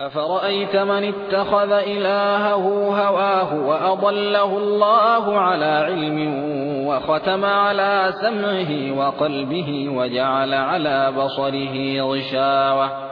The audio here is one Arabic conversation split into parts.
أفرأيت من اتخذ إلهه هواه وأضله الله على علم وختم على سمعه وقلبه وجعل على بصره غشاوة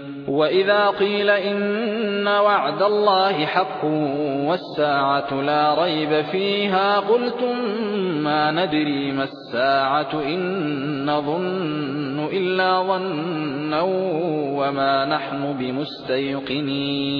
وإذا قيل إن وعد الله حق والساعة لا ريب فيها قلتم ما ندري ما الساعة إن نظن إلا ظنا وما نحن بمستيقنين